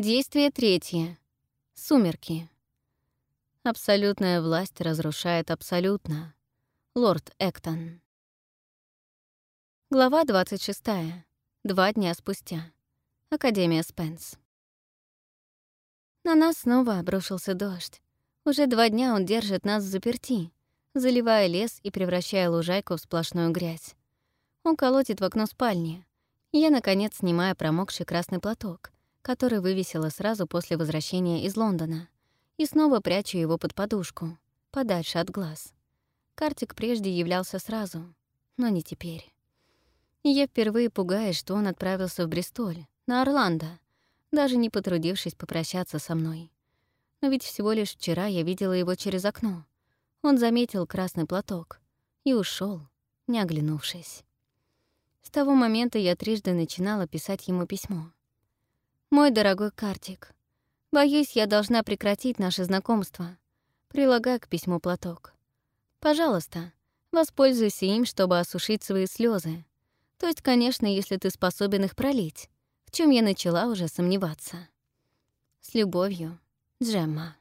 Действие третье. Сумерки. Абсолютная власть разрушает абсолютно. Лорд Эктон. Глава 26. Два дня спустя. Академия Спенс. На нас снова обрушился дождь. Уже два дня он держит нас в заперти, заливая лес и превращая лужайку в сплошную грязь. Он колотит в окно спальни. Я, наконец, снимаю промокший красный платок, который вывесила сразу после возвращения из Лондона, и снова прячу его под подушку, подальше от глаз. Картик прежде являлся сразу, но не теперь. Я впервые пугаюсь, что он отправился в Бристоль, на Орландо, даже не потрудившись попрощаться со мной. Но ведь всего лишь вчера я видела его через окно. Он заметил красный платок и ушел, не оглянувшись. С того момента я трижды начинала писать ему письмо. «Мой дорогой Картик, боюсь, я должна прекратить наше знакомство. Прилагай к письму платок. Пожалуйста, воспользуйся им, чтобы осушить свои слезы. То есть, конечно, если ты способен их пролить, в чем я начала уже сомневаться. С любовью, Джемма.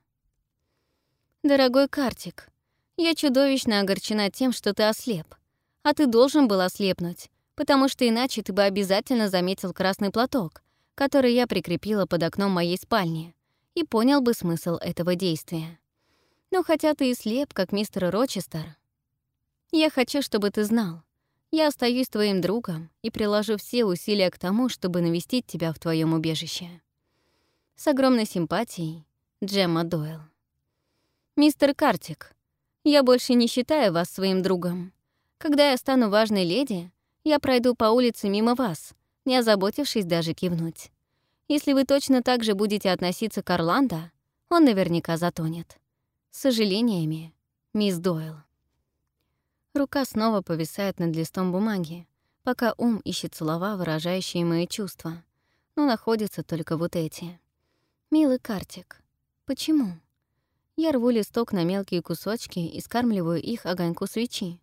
Дорогой Картик, я чудовищно огорчена тем, что ты ослеп. А ты должен был ослепнуть, потому что иначе ты бы обязательно заметил красный платок, который я прикрепила под окном моей спальни, и понял бы смысл этого действия. Но хотя ты и слеп, как мистер Рочестер, я хочу, чтобы ты знал, я остаюсь твоим другом и приложу все усилия к тому, чтобы навестить тебя в твоем убежище. С огромной симпатией, Джемма Дойл. «Мистер Картик, я больше не считаю вас своим другом. Когда я стану важной леди, я пройду по улице мимо вас, не озаботившись даже кивнуть. Если вы точно так же будете относиться к Орландо, он наверняка затонет. С сожалениями, мисс Дойл». Рука снова повисает над листом бумаги, пока ум ищет слова, выражающие мои чувства. Но находятся только вот эти. «Милый Картик, Почему? Я рву листок на мелкие кусочки и скармливаю их огоньку свечи,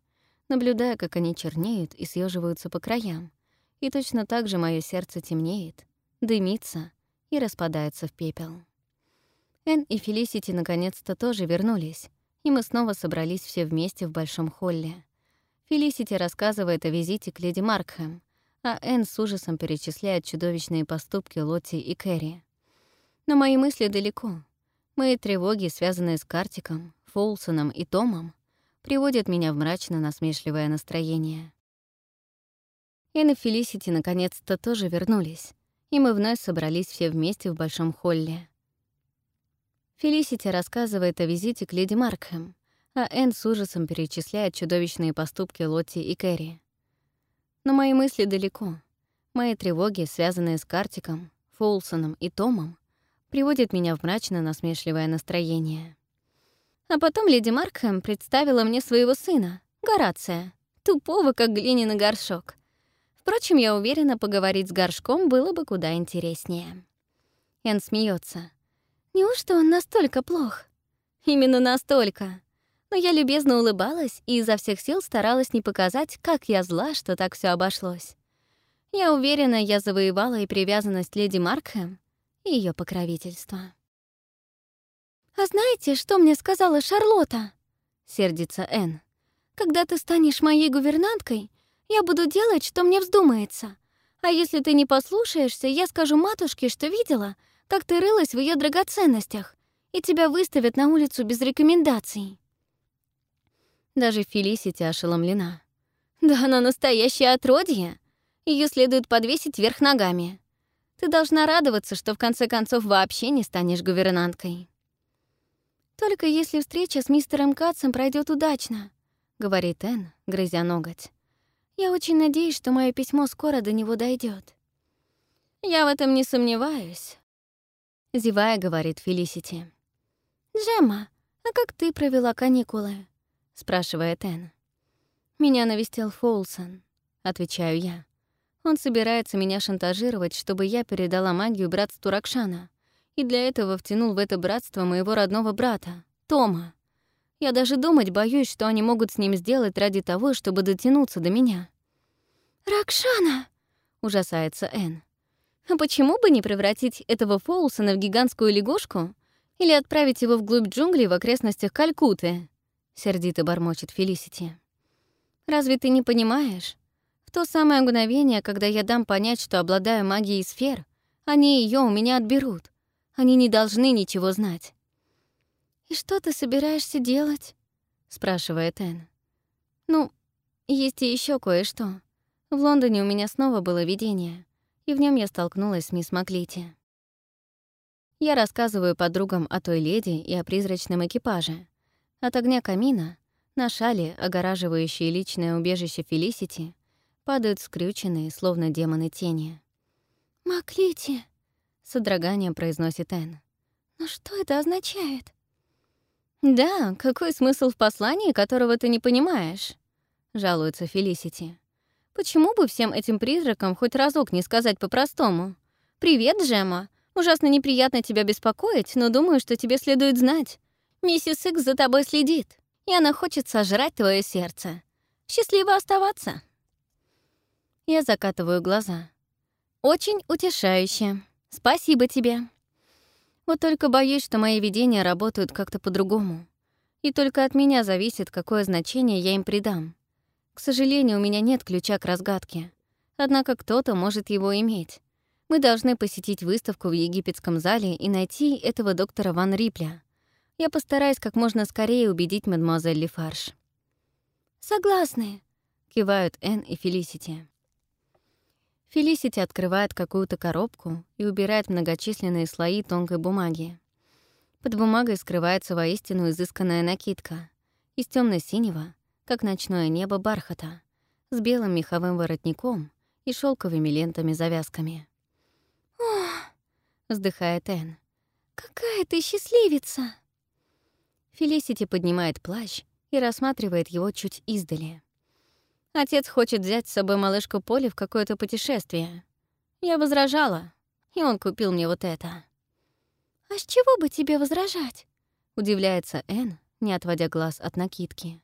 наблюдая, как они чернеют и съеживаются по краям. И точно так же мое сердце темнеет, дымится и распадается в пепел. Энн и Фелисити наконец-то тоже вернулись, и мы снова собрались все вместе в большом холле. Фелисити рассказывает о визите к леди Маркхэм, а Энн с ужасом перечисляет чудовищные поступки Лотти и Кэрри. Но мои мысли далеко — Мои тревоги, связанные с Картиком, Фолсоном и Томом, приводят меня в мрачно-насмешливое настроение. Энн и Фелисити наконец-то тоже вернулись, и мы вновь собрались все вместе в большом холле. Фелисити рассказывает о визите к леди Маркхэм, а Энн с ужасом перечисляет чудовищные поступки Лотти и Кэрри. Но мои мысли далеко. Мои тревоги, связанные с Картиком, Фолсоном и Томом, приводит меня в мрачно-насмешливое настроение. А потом леди Маркхэм представила мне своего сына, Горация, тупого, как глиняный горшок. Впрочем, я уверена, поговорить с горшком было бы куда интереснее. Эн смеется. «Неужто он настолько плох?» «Именно настолько!» Но я любезно улыбалась и изо всех сил старалась не показать, как я зла, что так все обошлось. Я уверена, я завоевала и привязанность леди Маркхэм, и ее покровительство. «А знаете, что мне сказала Шарлотта?» — сердится Энн. «Когда ты станешь моей гувернанткой, я буду делать, что мне вздумается. А если ты не послушаешься, я скажу матушке, что видела, как ты рылась в ее драгоценностях, и тебя выставят на улицу без рекомендаций». Даже Фелисити ошеломлена. «Да она настоящее отродье. Ее следует подвесить вверх ногами. Ты должна радоваться, что в конце концов вообще не станешь гувернанткой. «Только если встреча с мистером Катцем пройдет удачно», — говорит Энн, грызя ноготь. «Я очень надеюсь, что мое письмо скоро до него дойдет. «Я в этом не сомневаюсь», — зевая, говорит Фелисити. «Джемма, а как ты провела каникулы?» — спрашивает Энн. «Меня навестил Фолсон», — отвечаю я. Он собирается меня шантажировать, чтобы я передала магию братству Ракшана. И для этого втянул в это братство моего родного брата, Тома. Я даже думать боюсь, что они могут с ним сделать ради того, чтобы дотянуться до меня. «Ракшана!» — ужасается Энн. А почему бы не превратить этого Фоулсона в гигантскую лягушку или отправить его вглубь джунглей в окрестностях Калькуты?» — сердито бормочет Фелисити. «Разве ты не понимаешь? В то самое мгновение, когда я дам понять, что обладаю магией сфер, они ее у меня отберут. Они не должны ничего знать». «И что ты собираешься делать?» — спрашивает Энн. «Ну, есть и еще кое-что. В Лондоне у меня снова было видение, и в нем я столкнулась с мисс Маклити. Я рассказываю подругам о той леди и о призрачном экипаже. От огня камина на шале, огораживающие личное убежище Фелисити, падают скрюченные, словно демоны тени. «Маклити!» — содроганием произносит Энн. «Но что это означает?» «Да, какой смысл в послании, которого ты не понимаешь?» — жалуется Фелисити. «Почему бы всем этим призракам хоть разок не сказать по-простому? «Привет, Джема. Ужасно неприятно тебя беспокоить, но думаю, что тебе следует знать. Миссис Икс за тобой следит, и она хочет сожрать твое сердце. Счастливо оставаться!» Я закатываю глаза. «Очень утешающе. Спасибо тебе!» Вот только боюсь, что мои видения работают как-то по-другому. И только от меня зависит, какое значение я им придам. К сожалению, у меня нет ключа к разгадке. Однако кто-то может его иметь. Мы должны посетить выставку в египетском зале и найти этого доктора Ван Рипля. Я постараюсь как можно скорее убедить мадемуазель Лефарш. «Согласны», — кивают Энн и Фелисити. Фелисити открывает какую-то коробку и убирает многочисленные слои тонкой бумаги. Под бумагой скрывается воистину изысканная накидка из темно синего как ночное небо бархата, с белым меховым воротником и шелковыми лентами-завязками. «Ох!» — вздыхает Энн. «Какая ты счастливица!» Фелисити поднимает плащ и рассматривает его чуть издали. Отец хочет взять с собой малышку Поли в какое-то путешествие. Я возражала, и он купил мне вот это. «А с чего бы тебе возражать?» — удивляется Энн, не отводя глаз от накидки.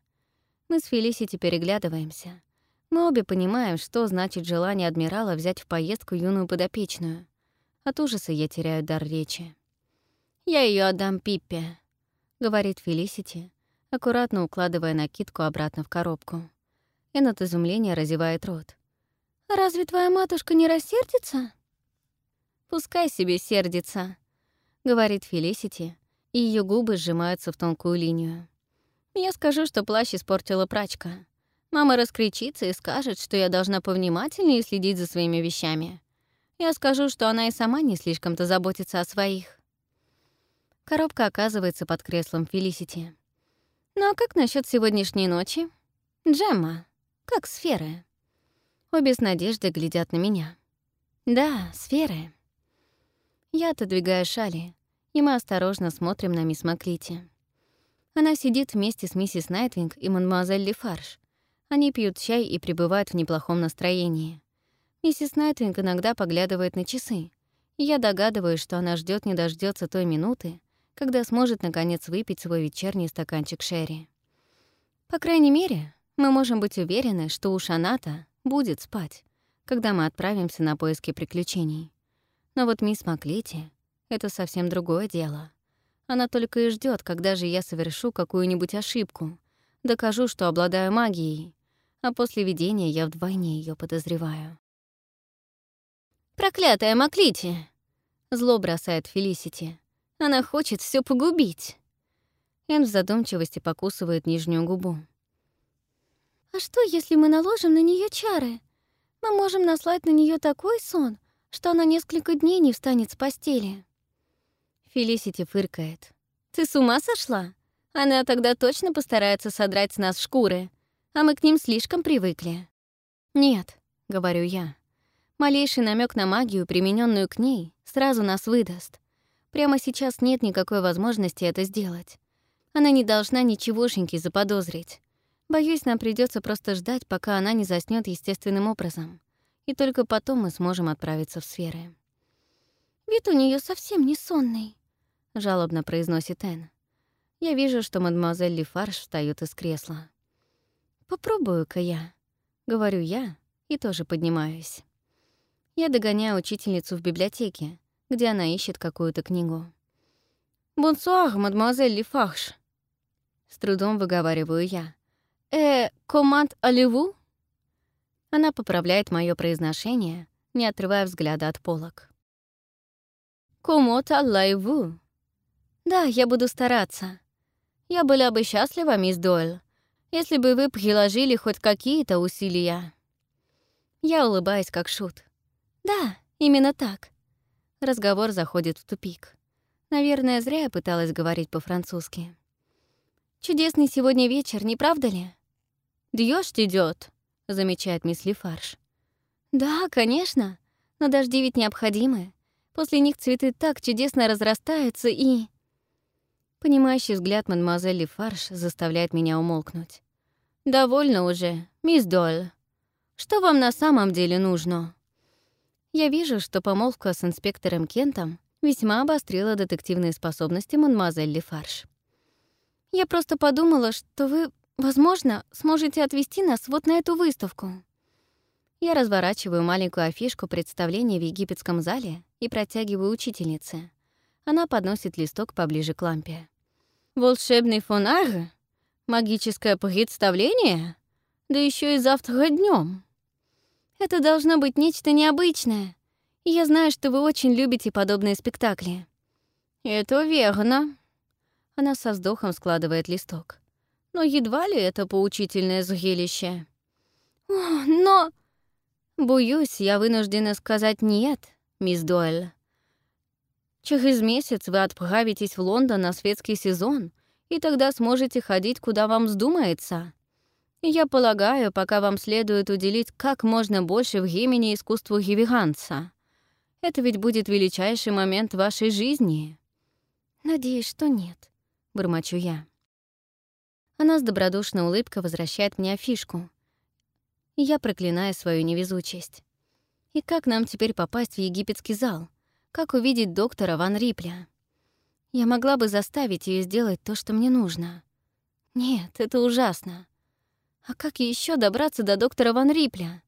Мы с Фелисити переглядываемся. Мы обе понимаем, что значит желание адмирала взять в поездку юную подопечную. От ужаса я теряю дар речи. «Я ее отдам Пиппе», — говорит Фелисити, аккуратно укладывая накидку обратно в коробку. Эн от изумления разевает рот. «Разве твоя матушка не рассердится?» «Пускай себе сердится», — говорит Фелисити, и ее губы сжимаются в тонкую линию. «Я скажу, что плащ испортила прачка. Мама раскричится и скажет, что я должна повнимательнее следить за своими вещами. Я скажу, что она и сама не слишком-то заботится о своих». Коробка оказывается под креслом Фелисити. «Ну а как насчет сегодняшней ночи? Джемма?» Как сферы. Обе с надеждой глядят на меня. Да, сферы. Я отодвигаю шали, и мы осторожно смотрим на мисс Маклити. Она сидит вместе с миссис Найтвинг и мадемуазель Лефарш. Они пьют чай и пребывают в неплохом настроении. Миссис Найтвинг иногда поглядывает на часы, и я догадываюсь, что она ждет не дождется той минуты, когда сможет наконец выпить свой вечерний стаканчик шерри. По крайней мере, мы можем быть уверены, что у Шаната будет спать, когда мы отправимся на поиски приключений. Но вот мисс Маклити — это совсем другое дело. Она только и ждет, когда же я совершу какую-нибудь ошибку, докажу, что обладаю магией, а после видения я вдвойне ее подозреваю. «Проклятая Маклити!» — зло бросает Фелисити. «Она хочет все погубить!» Эн в задумчивости покусывает нижнюю губу. А что, если мы наложим на нее чары? Мы можем наслать на нее такой сон, что она несколько дней не встанет с постели. Фелисити фыркает. Ты с ума сошла? Она тогда точно постарается содрать с нас шкуры, а мы к ним слишком привыкли. Нет, говорю я. Малейший намек на магию, примененную к ней, сразу нас выдаст. Прямо сейчас нет никакой возможности это сделать. Она не должна ничегошеньки заподозрить. Боюсь, нам придется просто ждать, пока она не заснет естественным образом. И только потом мы сможем отправиться в сферы. «Вид у нее совсем не сонный», — жалобно произносит Энн. Я вижу, что мадемуазель Лефарш встает из кресла. «Попробую-ка я», — говорю я и тоже поднимаюсь. Я догоняю учительницу в библиотеке, где она ищет какую-то книгу. «Бонсуар, мадемуазель Лифарш!» С трудом выговариваю я. «Э, команд алеву?» Она поправляет мое произношение, не отрывая взгляда от полок. «Комот аллайву?» «Да, я буду стараться. Я была бы счастлива, мисс Дойл, если бы вы приложили хоть какие-то усилия». Я улыбаюсь, как шут. «Да, именно так». Разговор заходит в тупик. Наверное, зря я пыталась говорить по-французски. «Чудесный сегодня вечер, не правда ли?» «Дождь идет, замечает мисс Лифарш. «Да, конечно, но дожди ведь необходимы. После них цветы так чудесно разрастаются и...» Понимающий взгляд мадемуазель Лифарш заставляет меня умолкнуть. «Довольно уже, мисс Доль. Что вам на самом деле нужно?» Я вижу, что помолвка с инспектором Кентом весьма обострила детективные способности мадемуазель Лефарш. «Я просто подумала, что вы, возможно, сможете отвезти нас вот на эту выставку». Я разворачиваю маленькую афишку представления в египетском зале и протягиваю учительнице. Она подносит листок поближе к лампе. «Волшебный фонарь? Магическое представление? Да еще и завтра днем. Это должно быть нечто необычное. Я знаю, что вы очень любите подобные спектакли. Это верно. Она со вздохом складывает листок. Но едва ли это поучительное зрелище. О, но... Боюсь, я вынуждена сказать «нет», мисс Дойль. Через месяц вы отправитесь в Лондон на светский сезон, и тогда сможете ходить, куда вам вздумается. Я полагаю, пока вам следует уделить как можно больше времени искусству гиверанца. Это ведь будет величайший момент вашей жизни. Надеюсь, что нет, бормочу я. Она с добродушной улыбкой возвращает мне афишку. И я проклинаю свою невезучесть. И как нам теперь попасть в египетский зал? Как увидеть доктора Ван Рипля? Я могла бы заставить ее сделать то, что мне нужно. Нет, это ужасно. А как еще добраться до доктора Ван Рипля?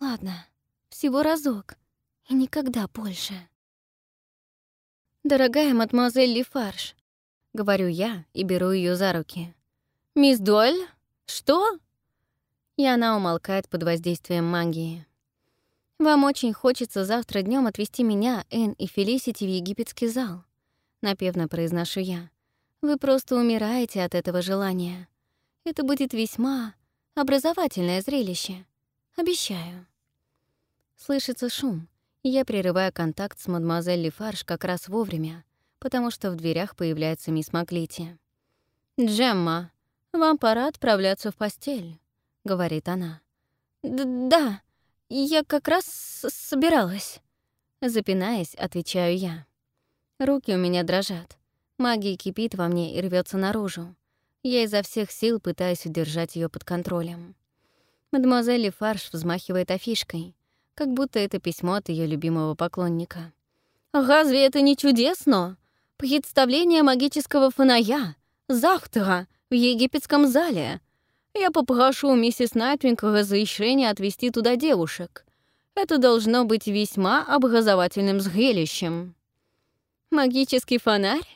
Ладно, всего разок. И никогда больше. «Дорогая мадемуазель Лифарш», — говорю я и беру ее за руки. «Мисс Доль? Что?» И она умолкает под воздействием магии. «Вам очень хочется завтра днем отвезти меня, Энн и Фелисити в египетский зал», — напевно произношу я. «Вы просто умираете от этого желания. Это будет весьма образовательное зрелище. Обещаю. Слышится шум, и я прерываю контакт с мадемуазель Лефарж как раз вовремя, потому что в дверях появляется мисс Маклити. «Джемма, вам пора отправляться в постель», — говорит она. «Да, я как раз собиралась», — запинаясь, отвечаю я. Руки у меня дрожат. Магия кипит во мне и рвется наружу. Я изо всех сил пытаюсь удержать ее под контролем. Мадемуазель Фарш взмахивает афишкой, как будто это письмо от ее любимого поклонника. «Разве это не чудесно? Представление магического фоная, завтра, в египетском зале. Я попрошу миссис Найтвинг разрешения отвезти туда девушек. Это должно быть весьма образовательным зрелищем». «Магический фонарь?»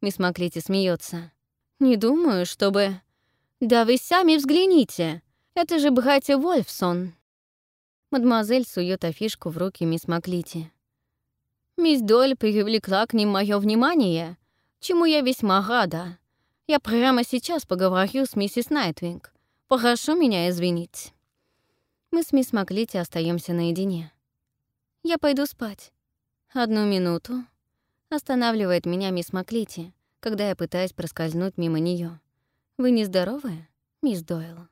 Мисс Маклити смеется. «Не думаю, чтобы...» «Да вы сами взгляните! Это же братья Вольфсон!» Мадемуазель сует афишку в руки мисс Маклити. «Мисс Доль привлекла к ним мое внимание, чему я весьма рада. Я прямо сейчас поговорю с миссис Найтвинг. Прошу меня извинить». Мы с мисс Маклити остаемся наедине. «Я пойду спать. Одну минуту». Останавливает меня мисс Маклити, когда я пытаюсь проскользнуть мимо нее. «Вы нездоровая, мисс Дойл?»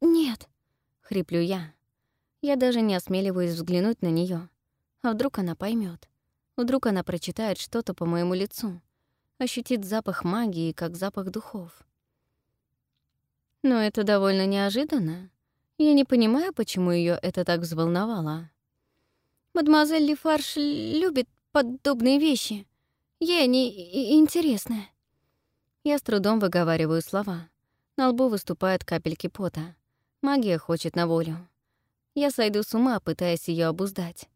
«Нет», — хриплю я. Я даже не осмеливаюсь взглянуть на нее. А вдруг она поймет? Вдруг она прочитает что-то по моему лицу, ощутит запах магии, как запах духов. Но это довольно неожиданно. Я не понимаю, почему ее это так взволновало. Мадемуазель Лефарш любит подобные вещи. Ей они интересны. Я с трудом выговариваю слова. На лбу выступают капельки пота. Магия хочет на волю. Я сойду с ума, пытаясь ее обуздать.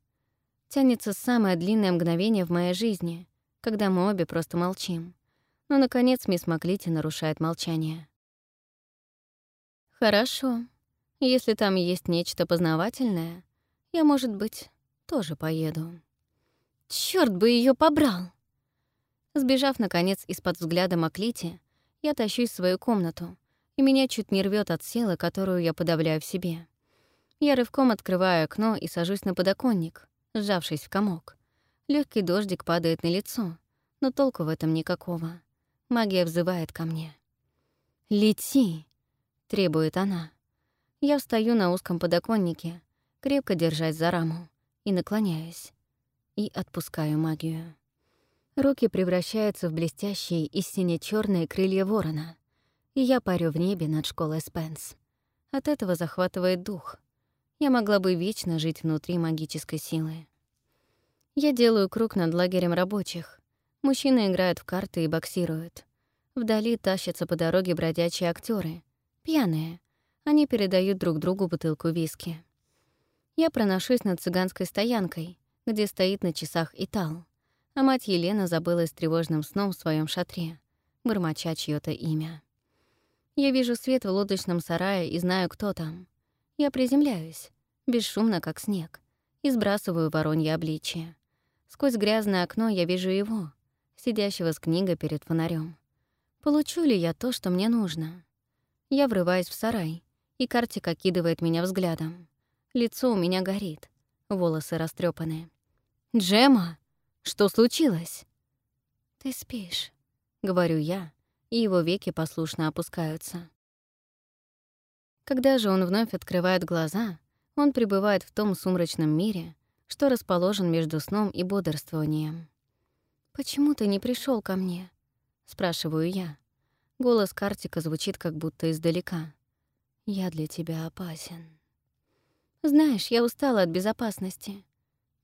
Тянется самое длинное мгновение в моей жизни, когда мы обе просто молчим. Но, наконец, мисс Маклити нарушает молчание. «Хорошо. Если там есть нечто познавательное, я, может быть, тоже поеду». Черт бы ее побрал! Сбежав, наконец, из-под взгляда Маклити, я тащусь в свою комнату, и меня чуть не рвет от силы, которую я подавляю в себе. Я рывком открываю окно и сажусь на подоконник, сжавшись в комок. Легкий дождик падает на лицо, но толку в этом никакого. Магия взывает ко мне. «Лети!» — требует она. Я встаю на узком подоконнике, крепко держась за раму, и наклоняюсь. И отпускаю магию. Руки превращаются в блестящие и сине черные крылья ворона, и я парю в небе над школой Спенс. От этого захватывает дух. Я могла бы вечно жить внутри магической силы. Я делаю круг над лагерем рабочих. Мужчины играют в карты и боксируют. Вдали тащатся по дороге бродячие актеры, пьяные. Они передают друг другу бутылку виски. Я проношусь над цыганской стоянкой, где стоит на часах Итал, а мать Елена забыла с тревожным сном в своем шатре, бормоча чьё то имя. Я вижу свет в лодочном сарае и знаю, кто там. Я приземляюсь, бесшумно, как снег, и сбрасываю воронье обличие. Сквозь грязное окно я вижу его, сидящего с книгой перед фонарем. Получу ли я то, что мне нужно? Я врываюсь в сарай, и Картик окидывает меня взглядом. Лицо у меня горит, волосы растрепаны. «Джема, что случилось?» «Ты спишь», — говорю я, и его веки послушно опускаются. Когда же он вновь открывает глаза, он пребывает в том сумрачном мире, что расположен между сном и бодрствованием. «Почему ты не пришел ко мне?» — спрашиваю я. Голос Картика звучит как будто издалека. «Я для тебя опасен». «Знаешь, я устала от безопасности.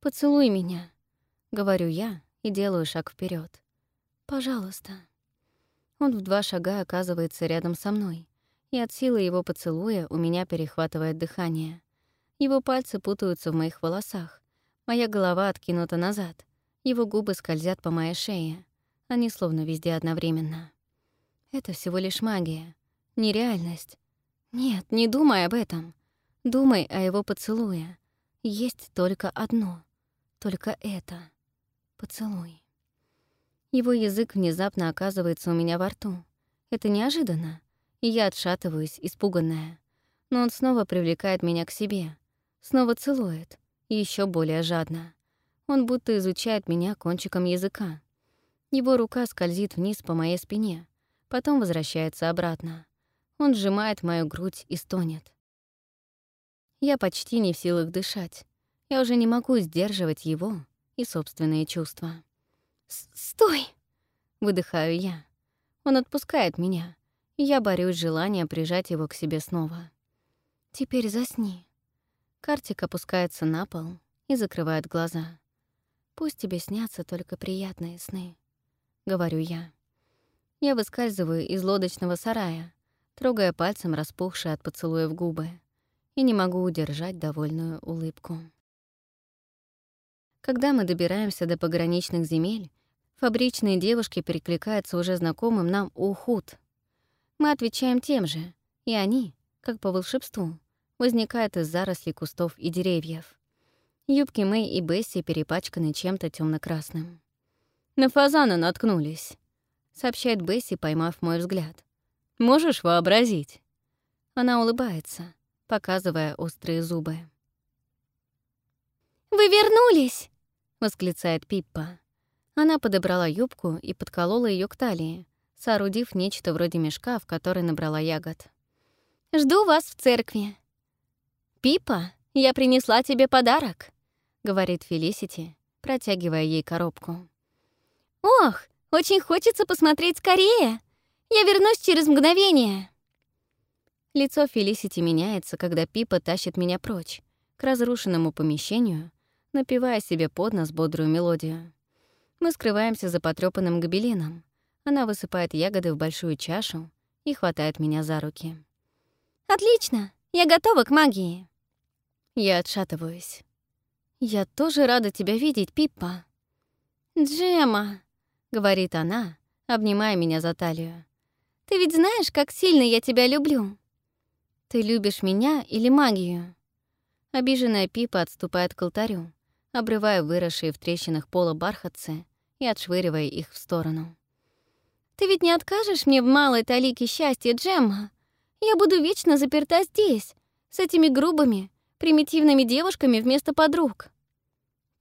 Поцелуй меня», — говорю я и делаю шаг вперед. «Пожалуйста». Он в два шага оказывается рядом со мной, и от силы его поцелуя у меня перехватывает дыхание. Его пальцы путаются в моих волосах, моя голова откинута назад, его губы скользят по моей шее, они словно везде одновременно. Это всего лишь магия, нереальность. Нет, не думай об этом. Думай о его поцелуе. Есть только одно, только это — поцелуй. Его язык внезапно оказывается у меня во рту. Это неожиданно и я отшатываюсь, испуганная. Но он снова привлекает меня к себе, снова целует, еще более жадно. Он будто изучает меня кончиком языка. Его рука скользит вниз по моей спине, потом возвращается обратно. Он сжимает мою грудь и стонет. Я почти не в силах дышать. Я уже не могу сдерживать его и собственные чувства. «Стой!» — выдыхаю я. Он отпускает меня, я борюсь с желанием прижать его к себе снова. «Теперь засни». Картик опускается на пол и закрывает глаза. «Пусть тебе снятся только приятные сны», — говорю я. Я выскальзываю из лодочного сарая, трогая пальцем распухшие от поцелуев губы, и не могу удержать довольную улыбку. Когда мы добираемся до пограничных земель, фабричные девушки перекликаются уже знакомым нам «Ухуд», мы отвечаем тем же, и они, как по волшебству, возникают из зарослей кустов и деревьев. Юбки Мэй и Бесси перепачканы чем-то темно красным «На фазана наткнулись», — сообщает Бесси, поймав мой взгляд. «Можешь вообразить?» Она улыбается, показывая острые зубы. «Вы вернулись!» — восклицает Пиппа. Она подобрала юбку и подколола ее к талии, соорудив нечто вроде мешка, в который набрала ягод. «Жду вас в церкви». «Пипа, я принесла тебе подарок», — говорит Фелисити, протягивая ей коробку. «Ох, очень хочется посмотреть скорее! Я вернусь через мгновение!» Лицо Фелисити меняется, когда Пипа тащит меня прочь, к разрушенному помещению, напевая себе под нос бодрую мелодию. Мы скрываемся за потрёпанным гобеленом, она высыпает ягоды в большую чашу и хватает меня за руки. «Отлично! Я готова к магии!» Я отшатываюсь. «Я тоже рада тебя видеть, Пиппа». «Джема», — говорит она, обнимая меня за талию. «Ты ведь знаешь, как сильно я тебя люблю?» «Ты любишь меня или магию?» Обиженная Пипа отступает к алтарю, обрывая выросшие в трещинах пола бархатцы и отшвыривая их в сторону. «Ты ведь не откажешь мне в малой талике счастья, Джемма? Я буду вечно заперта здесь, с этими грубыми, примитивными девушками вместо подруг».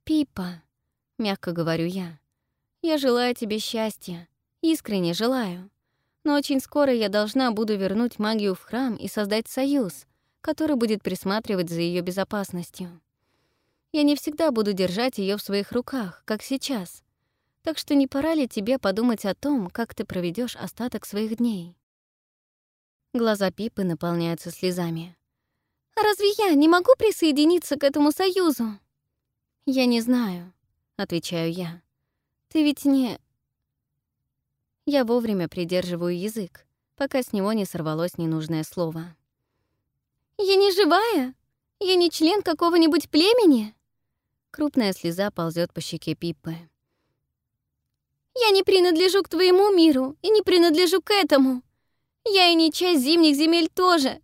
«Пипа», — мягко говорю я, — «я желаю тебе счастья, искренне желаю. Но очень скоро я должна буду вернуть магию в храм и создать союз, который будет присматривать за ее безопасностью. Я не всегда буду держать ее в своих руках, как сейчас. Так что не пора ли тебе подумать о том, как ты проведешь остаток своих дней? Глаза Пипы наполняются слезами. «А разве я не могу присоединиться к этому союзу?» «Я не знаю», — отвечаю я. «Ты ведь не...» Я вовремя придерживаю язык, пока с него не сорвалось ненужное слово. «Я не живая? Я не член какого-нибудь племени?» Крупная слеза ползет по щеке Пиппы. «Я не принадлежу к твоему миру и не принадлежу к этому. Я и не часть зимних земель тоже.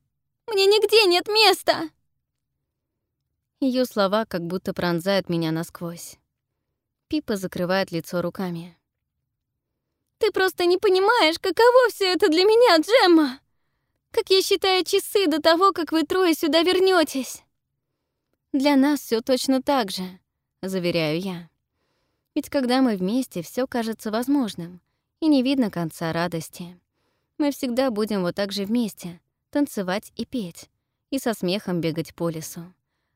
Мне нигде нет места!» Ее слова как будто пронзают меня насквозь. Пипа закрывает лицо руками. «Ты просто не понимаешь, каково все это для меня, Джемма! Как я считаю часы до того, как вы трое сюда вернетесь. Для нас все точно так же, заверяю я. Ведь когда мы вместе, все кажется возможным, и не видно конца радости. Мы всегда будем вот так же вместе, танцевать и петь, и со смехом бегать по лесу.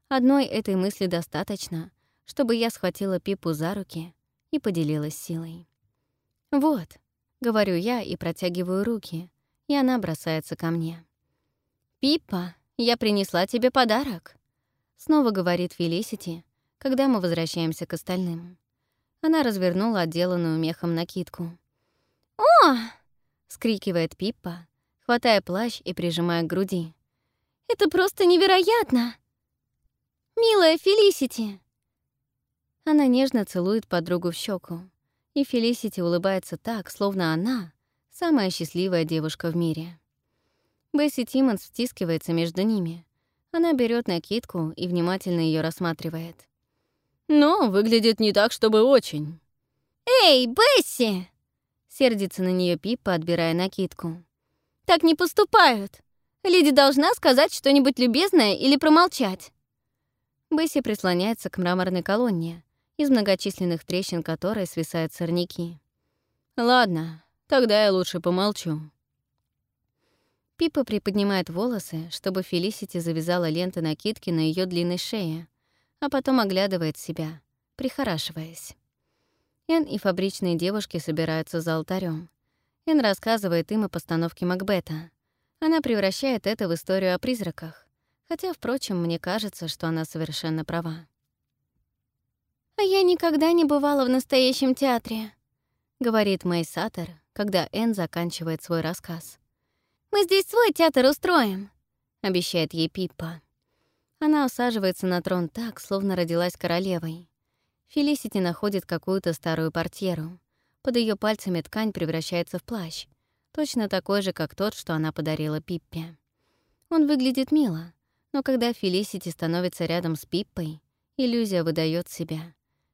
Одной этой мысли достаточно, чтобы я схватила Пипу за руки и поделилась силой. «Вот», — говорю я и протягиваю руки, и она бросается ко мне. «Пиппа, я принесла тебе подарок», Снова говорит Фелисити, когда мы возвращаемся к остальным. Она развернула отделанную мехом накидку. «О!» — скрикивает Пиппа, хватая плащ и прижимая к груди. «Это просто невероятно! Милая Фелисити!» Она нежно целует подругу в щеку, и Фелисити улыбается так, словно она — самая счастливая девушка в мире. Бесси Тиммонс втискивается между ними, она берет накидку и внимательно ее рассматривает. «Но выглядит не так, чтобы очень». «Эй, Бесси!» Сердится на нее Пиппа, отбирая накидку. «Так не поступают. Леди должна сказать что-нибудь любезное или промолчать». Бесси прислоняется к мраморной колонне, из многочисленных трещин которой свисают сорняки. «Ладно, тогда я лучше помолчу». Пипа приподнимает волосы, чтобы Фелисити завязала ленты накидки на ее длинной шее, а потом оглядывает себя, прихорашиваясь. Эн и фабричные девушки собираются за алтарем. Эн рассказывает им о постановке Макбета. Она превращает это в историю о призраках, хотя, впрочем, мне кажется, что она совершенно права. «А я никогда не бывала в настоящем театре», — говорит Мэй Саттер, когда Эн заканчивает свой рассказ. Мы здесь свой театр устроим», — обещает ей Пиппа. Она усаживается на трон так, словно родилась королевой. Фелисити находит какую-то старую портьеру. Под ее пальцами ткань превращается в плащ, точно такой же, как тот, что она подарила Пиппе. Он выглядит мило, но когда Фелисити становится рядом с Пиппой, иллюзия выдает себя.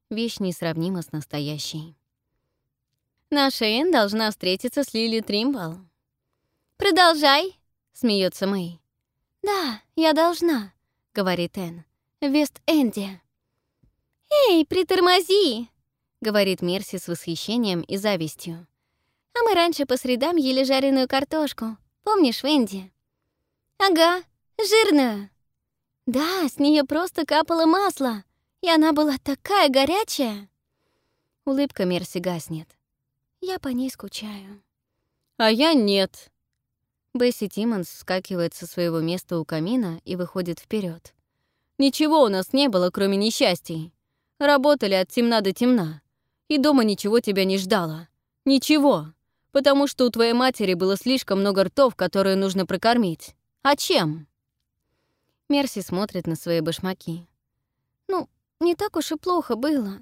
Вещь несравнима с настоящей. «Наша Энн должна встретиться с Лили Тримбл», «Продолжай», — смеется Мэй. «Да, я должна», — говорит Энн. «В Вест-Энде». «Эй, притормози», — говорит Мерси с восхищением и завистью. «А мы раньше по средам ели жареную картошку. Помнишь, Венди?» «Ага, жирную». «Да, с нее просто капало масло, и она была такая горячая». Улыбка Мерси гаснет. Я по ней скучаю. «А я нет», Бесси Тиммонс вскакивает со своего места у камина и выходит вперед. «Ничего у нас не было, кроме несчастий. Работали от темна до темна. И дома ничего тебя не ждало. Ничего. Потому что у твоей матери было слишком много ртов, которые нужно прокормить. А чем?» Мерси смотрит на свои башмаки. «Ну, не так уж и плохо было.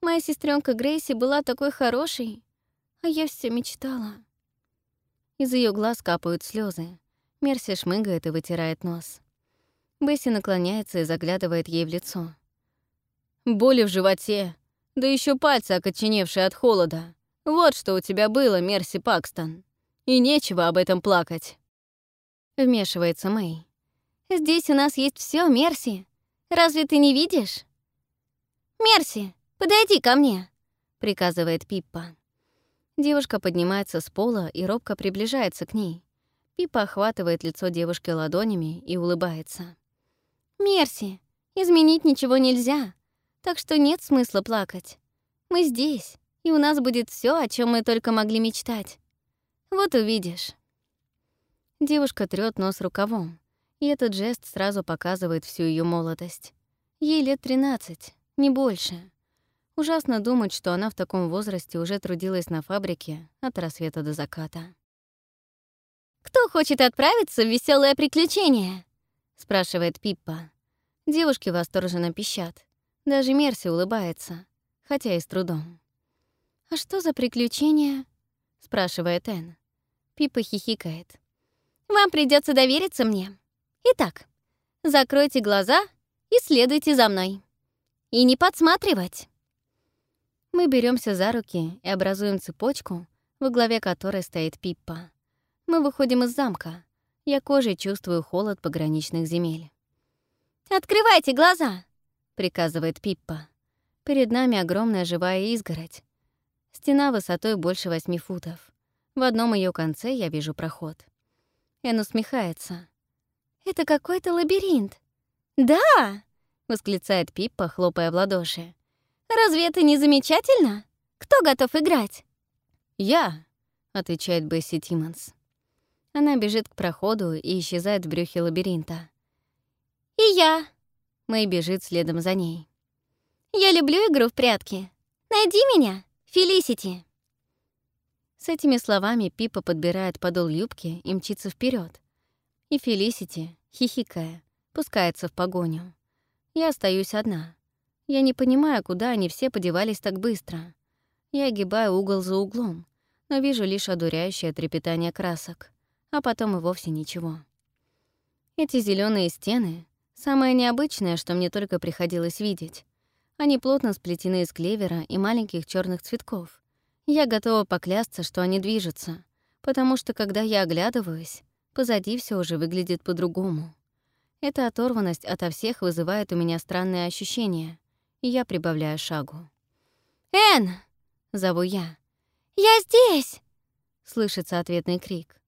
Моя сестренка Грейси была такой хорошей, а я все мечтала». Из ее глаз капают слезы. Мерси шмыгает и вытирает нос. Бесси наклоняется и заглядывает ей в лицо. «Боли в животе, да еще пальцы, окоченевшие от холода. Вот что у тебя было, Мерси Пакстон. И нечего об этом плакать». Вмешивается Мэй. «Здесь у нас есть все, Мерси. Разве ты не видишь?» «Мерси, подойди ко мне», — приказывает Пиппа. Девушка поднимается с пола и робко приближается к ней. Пиппа охватывает лицо девушки ладонями и улыбается. «Мерси, изменить ничего нельзя, так что нет смысла плакать. Мы здесь, и у нас будет все, о чем мы только могли мечтать. Вот увидишь». Девушка трёт нос рукавом, и этот жест сразу показывает всю ее молодость. Ей лет 13, не больше. Ужасно думать, что она в таком возрасте уже трудилась на фабрике от рассвета до заката. «Кто хочет отправиться в веселое приключение?» — спрашивает Пиппа. Девушки восторженно пищат. Даже Мерси улыбается, хотя и с трудом. «А что за приключения?» — спрашивает Энн. Пиппа хихикает. «Вам придется довериться мне. Итак, закройте глаза и следуйте за мной. И не подсматривать». Мы беремся за руки и образуем цепочку, во главе которой стоит Пиппа. Мы выходим из замка. Я кожей чувствую холод пограничных земель. «Открывайте глаза!» — приказывает Пиппа. Перед нами огромная живая изгородь. Стена высотой больше восьми футов. В одном ее конце я вижу проход. Эн усмехается. «Это какой-то лабиринт». «Да!» — восклицает Пиппа, хлопая в ладоши. Разве это не замечательно? Кто готов играть?» «Я», — отвечает Бесси Тиммонс. Она бежит к проходу и исчезает в брюхе лабиринта. «И я», — Мэй бежит следом за ней. «Я люблю игру в прятки. Найди меня, Фелисити». С этими словами Пипа подбирает подол юбки и мчится вперед. И Фелисити, хихикая, пускается в погоню. Я остаюсь одна. Я не понимаю, куда они все подевались так быстро. Я огибаю угол за углом, но вижу лишь одуряющее трепетание красок, а потом и вовсе ничего. Эти зеленые стены — самое необычное, что мне только приходилось видеть. Они плотно сплетены из клевера и маленьких черных цветков. Я готова поклясться, что они движутся, потому что, когда я оглядываюсь, позади все уже выглядит по-другому. Эта оторванность ото всех вызывает у меня странные ощущения, и я прибавляю шагу. «Энн!» — зову я. «Я здесь!» — слышится ответный крик.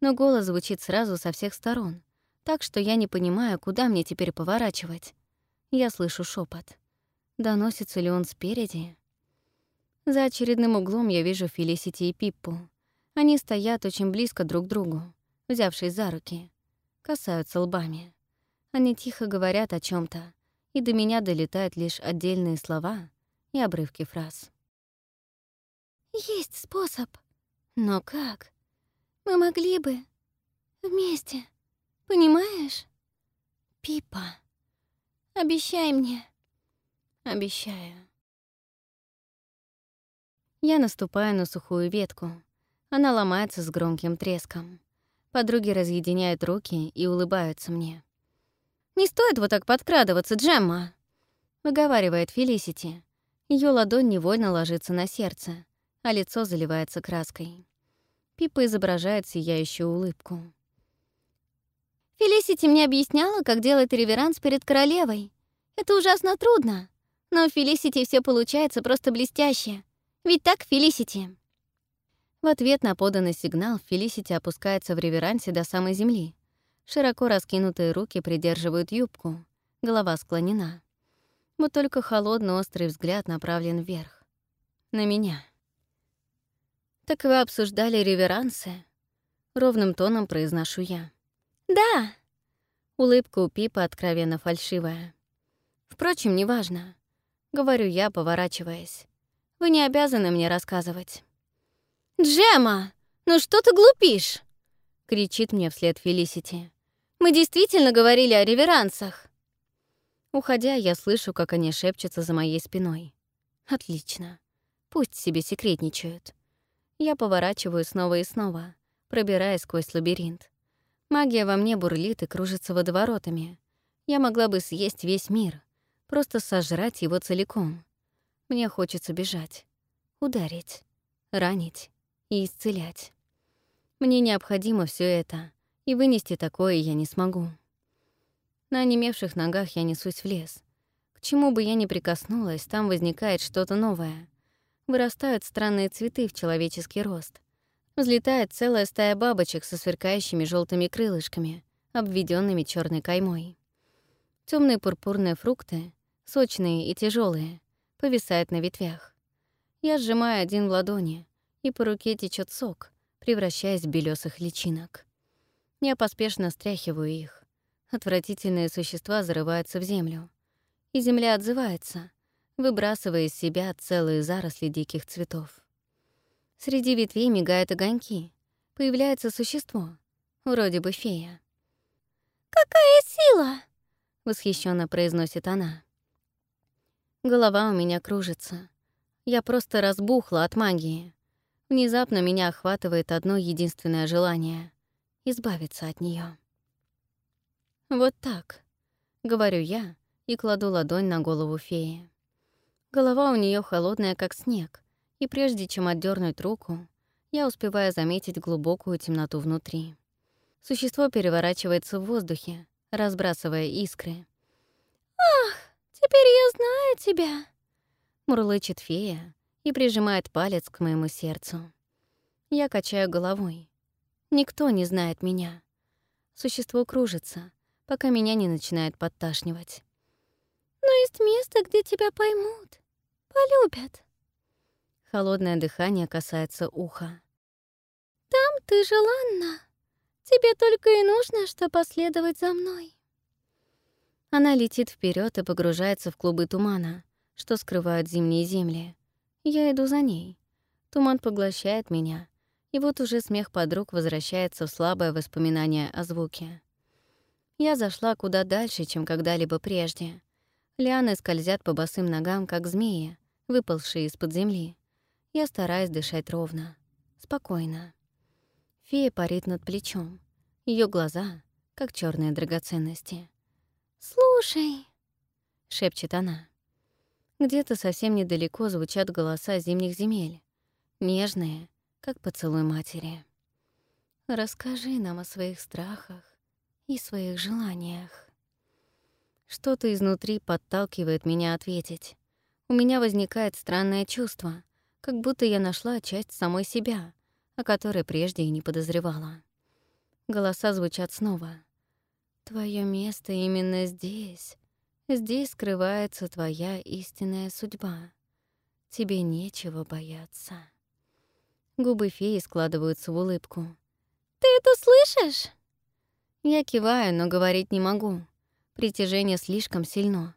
Но голос звучит сразу со всех сторон, так что я не понимаю, куда мне теперь поворачивать. Я слышу шепот. Доносится ли он спереди? За очередным углом я вижу Фелисити и Пиппу. Они стоят очень близко друг к другу, взявшись за руки. Касаются лбами. Они тихо говорят о чем то и до меня долетают лишь отдельные слова и обрывки фраз. «Есть способ. Но как? Мы могли бы вместе, понимаешь? Пипа, обещай мне». «Обещаю». Я наступаю на сухую ветку. Она ломается с громким треском. Подруги разъединяют руки и улыбаются мне. «Не стоит вот так подкрадываться, Джемма!» — выговаривает Фелисити. Ее ладонь невольно ложится на сердце, а лицо заливается краской. Пипа изображает сияющую улыбку. «Фелисити мне объясняла, как делать реверанс перед королевой. Это ужасно трудно, но у Фелисити все получается просто блестяще. Ведь так, Фелисити?» В ответ на поданный сигнал Фелисити опускается в реверансе до самой земли, Широко раскинутые руки придерживают юбку, голова склонена. Вот только холодный острый взгляд направлен вверх. На меня. «Так вы обсуждали реверансы?» Ровным тоном произношу я. «Да!» Улыбка у Пипа откровенно фальшивая. «Впрочем, неважно», — говорю я, поворачиваясь. «Вы не обязаны мне рассказывать». «Джема, ну что ты глупишь?» — кричит мне вслед Фелисити. Мы действительно говорили о реверансах. Уходя, я слышу, как они шепчутся за моей спиной. Отлично. Пусть себе секретничают. Я поворачиваю снова и снова, пробираясь сквозь лабиринт. Магия во мне бурлит и кружится водоворотами. Я могла бы съесть весь мир, просто сожрать его целиком. Мне хочется бежать, ударить, ранить и исцелять. Мне необходимо все это, и вынести такое я не смогу. На онемевших ногах я несусь в лес. К чему бы я ни прикоснулась, там возникает что-то новое. Вырастают странные цветы в человеческий рост. Взлетает целая стая бабочек со сверкающими желтыми крылышками, обведенными черной каймой. Темные пурпурные фрукты, сочные и тяжелые, повисают на ветвях. Я сжимаю один в ладони, и по руке течет сок, превращаясь в белесых личинок. Я поспешно стряхиваю их. Отвратительные существа зарываются в землю. И земля отзывается, выбрасывая из себя целые заросли диких цветов. Среди ветвей мигают огоньки. Появляется существо, вроде бы фея. «Какая сила!» — восхищенно произносит она. Голова у меня кружится. Я просто разбухла от магии. Внезапно меня охватывает одно единственное желание — избавиться от нее. «Вот так», — говорю я и кладу ладонь на голову феи. Голова у нее холодная, как снег, и прежде чем отдернуть руку, я успеваю заметить глубокую темноту внутри. Существо переворачивается в воздухе, разбрасывая искры. «Ах, теперь я знаю тебя!» Мурлычет фея и прижимает палец к моему сердцу. Я качаю головой. Никто не знает меня. Существо кружится, пока меня не начинает подташнивать. «Но есть место, где тебя поймут, полюбят». Холодное дыхание касается уха. «Там ты желанна. Тебе только и нужно, что последовать за мной». Она летит вперед и погружается в клубы тумана, что скрывают зимние земли. Я иду за ней. Туман поглощает меня, и вот уже смех подруг возвращается в слабое воспоминание о звуке. Я зашла куда дальше, чем когда-либо прежде. Лианы скользят по босым ногам, как змеи, выползшие из-под земли. Я стараюсь дышать ровно, спокойно. Фея парит над плечом. Ее глаза, как черные драгоценности. «Слушай», — шепчет она. Где-то совсем недалеко звучат голоса зимних земель, нежные, как поцелуй матери. «Расскажи нам о своих страхах, и своих желаниях. Что-то изнутри подталкивает меня ответить. У меня возникает странное чувство, как будто я нашла часть самой себя, о которой прежде и не подозревала. Голоса звучат снова. «Твое место именно здесь. Здесь скрывается твоя истинная судьба. Тебе нечего бояться». Губы феи складываются в улыбку. «Ты это слышишь?» Я киваю, но говорить не могу. Притяжение слишком сильно.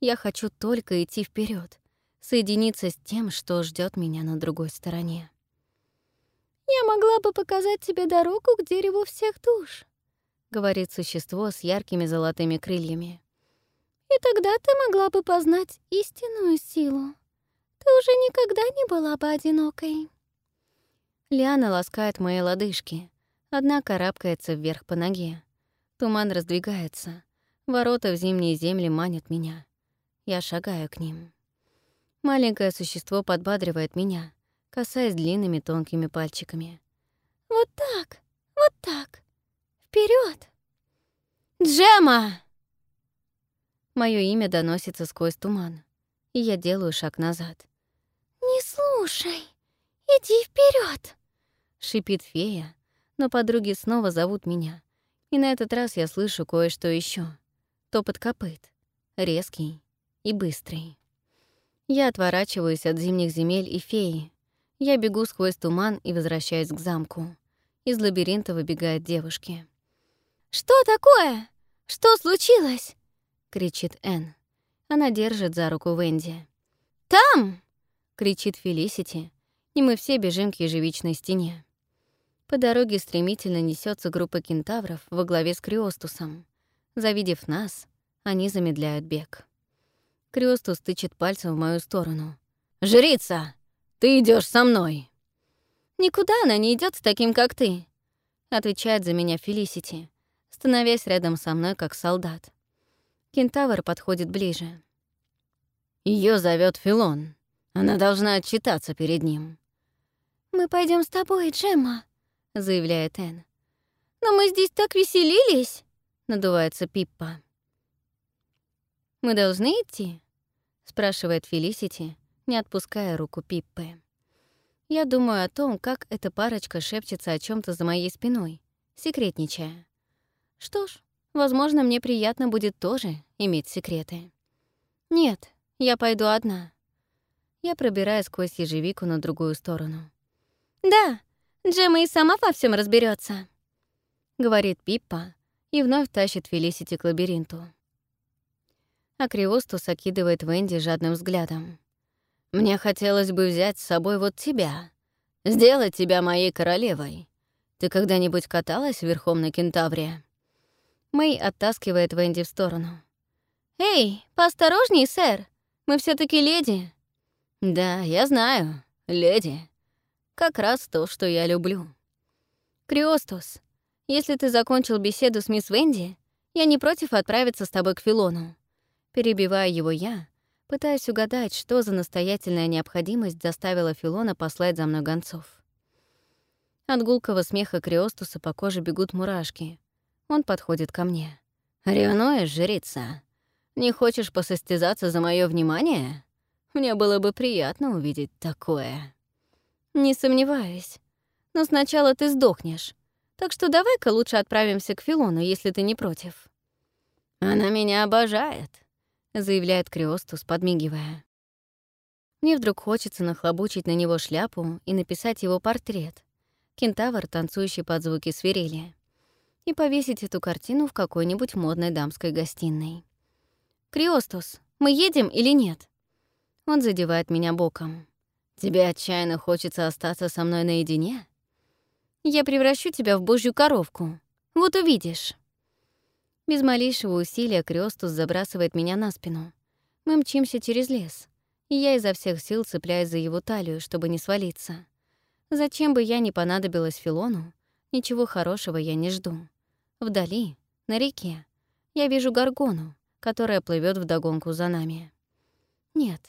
Я хочу только идти вперед, соединиться с тем, что ждет меня на другой стороне. «Я могла бы показать тебе дорогу к дереву всех душ», — говорит существо с яркими золотыми крыльями. «И тогда ты могла бы познать истинную силу. Ты уже никогда не была бы одинокой». Лиана ласкает мои лодыжки, одна карабкается вверх по ноге. Туман раздвигается. Ворота в зимние земли манят меня. Я шагаю к ним. Маленькое существо подбадривает меня, касаясь длинными тонкими пальчиками. «Вот так, вот так. Вперед! «Джема!» Моё имя доносится сквозь туман, и я делаю шаг назад. «Не слушай, иди вперед, шипит фея, но подруги снова зовут меня, и на этот раз я слышу кое-что еще. Топот копыт. Резкий и быстрый. Я отворачиваюсь от зимних земель и феи. Я бегу сквозь туман и возвращаюсь к замку. Из лабиринта выбегают девушки. «Что такое? Что случилось?» — кричит Энн. Она держит за руку Венди. «Там!» — кричит Фелисити, и мы все бежим к ежевичной стене. По дороге стремительно несется группа кентавров во главе с Криостусом. Завидев нас, они замедляют бег. Криостус тычет пальцем в мою сторону. «Жрица, ты идешь со мной!» «Никуда она не идет с таким, как ты», — отвечает за меня Фелисити, становясь рядом со мной, как солдат. Кентавр подходит ближе. Ее зовет Филон. Она должна отчитаться перед ним. «Мы пойдем с тобой, Джемма», — заявляет Энн. «Но мы здесь так веселились», — надувается Пиппа. «Мы должны идти?» — спрашивает Фелисити, не отпуская руку Пиппы. Я думаю о том, как эта парочка шепчется о чем то за моей спиной, секретничая. Что ж, возможно, мне приятно будет тоже иметь секреты. Нет, я пойду одна. Я пробираюсь сквозь ежевику на другую сторону. «Да, Джема и сама во всем разберется, говорит Пиппа и вновь тащит Фелисити к лабиринту. Акриостус окидывает Венди жадным взглядом. Мне хотелось бы взять с собой вот тебя. Сделать тебя моей королевой. Ты когда-нибудь каталась верхом на кентавре?» Мэй оттаскивает Венди в сторону. «Эй, поосторожней, сэр. Мы все таки леди». «Да, я знаю. Леди. Как раз то, что я люблю». «Криостус, если ты закончил беседу с мисс Венди, я не против отправиться с тобой к Филону». Перебивая его я, пытаясь угадать, что за настоятельная необходимость заставила Филона послать за мной гонцов. От гулкого смеха Криостуса по коже бегут мурашки. Он подходит ко мне. «Ревнуешь, жрица? Не хочешь посостязаться за мое внимание? Мне было бы приятно увидеть такое». «Не сомневаюсь. Но сначала ты сдохнешь. Так что давай-ка лучше отправимся к Филону, если ты не против». «Она меня обожает», заявляет Криостус, подмигивая. Мне вдруг хочется нахлобучить на него шляпу и написать его портрет. Кентавр, танцующий под звуки свирели. И повесить эту картину в какой-нибудь модной дамской гостиной. «Криостус, мы едем или нет?» Он задевает меня боком. «Тебе отчаянно хочется остаться со мной наедине?» «Я превращу тебя в божью коровку. Вот увидишь». Без малейшего усилия Крёстус забрасывает меня на спину. Мы мчимся через лес, и я изо всех сил цепляюсь за его талию, чтобы не свалиться. Зачем бы я ни понадобилась Филону, ничего хорошего я не жду. Вдали, на реке, я вижу горгону, которая плывет вдогонку за нами. Нет,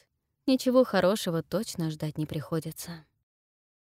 ничего хорошего точно ждать не приходится.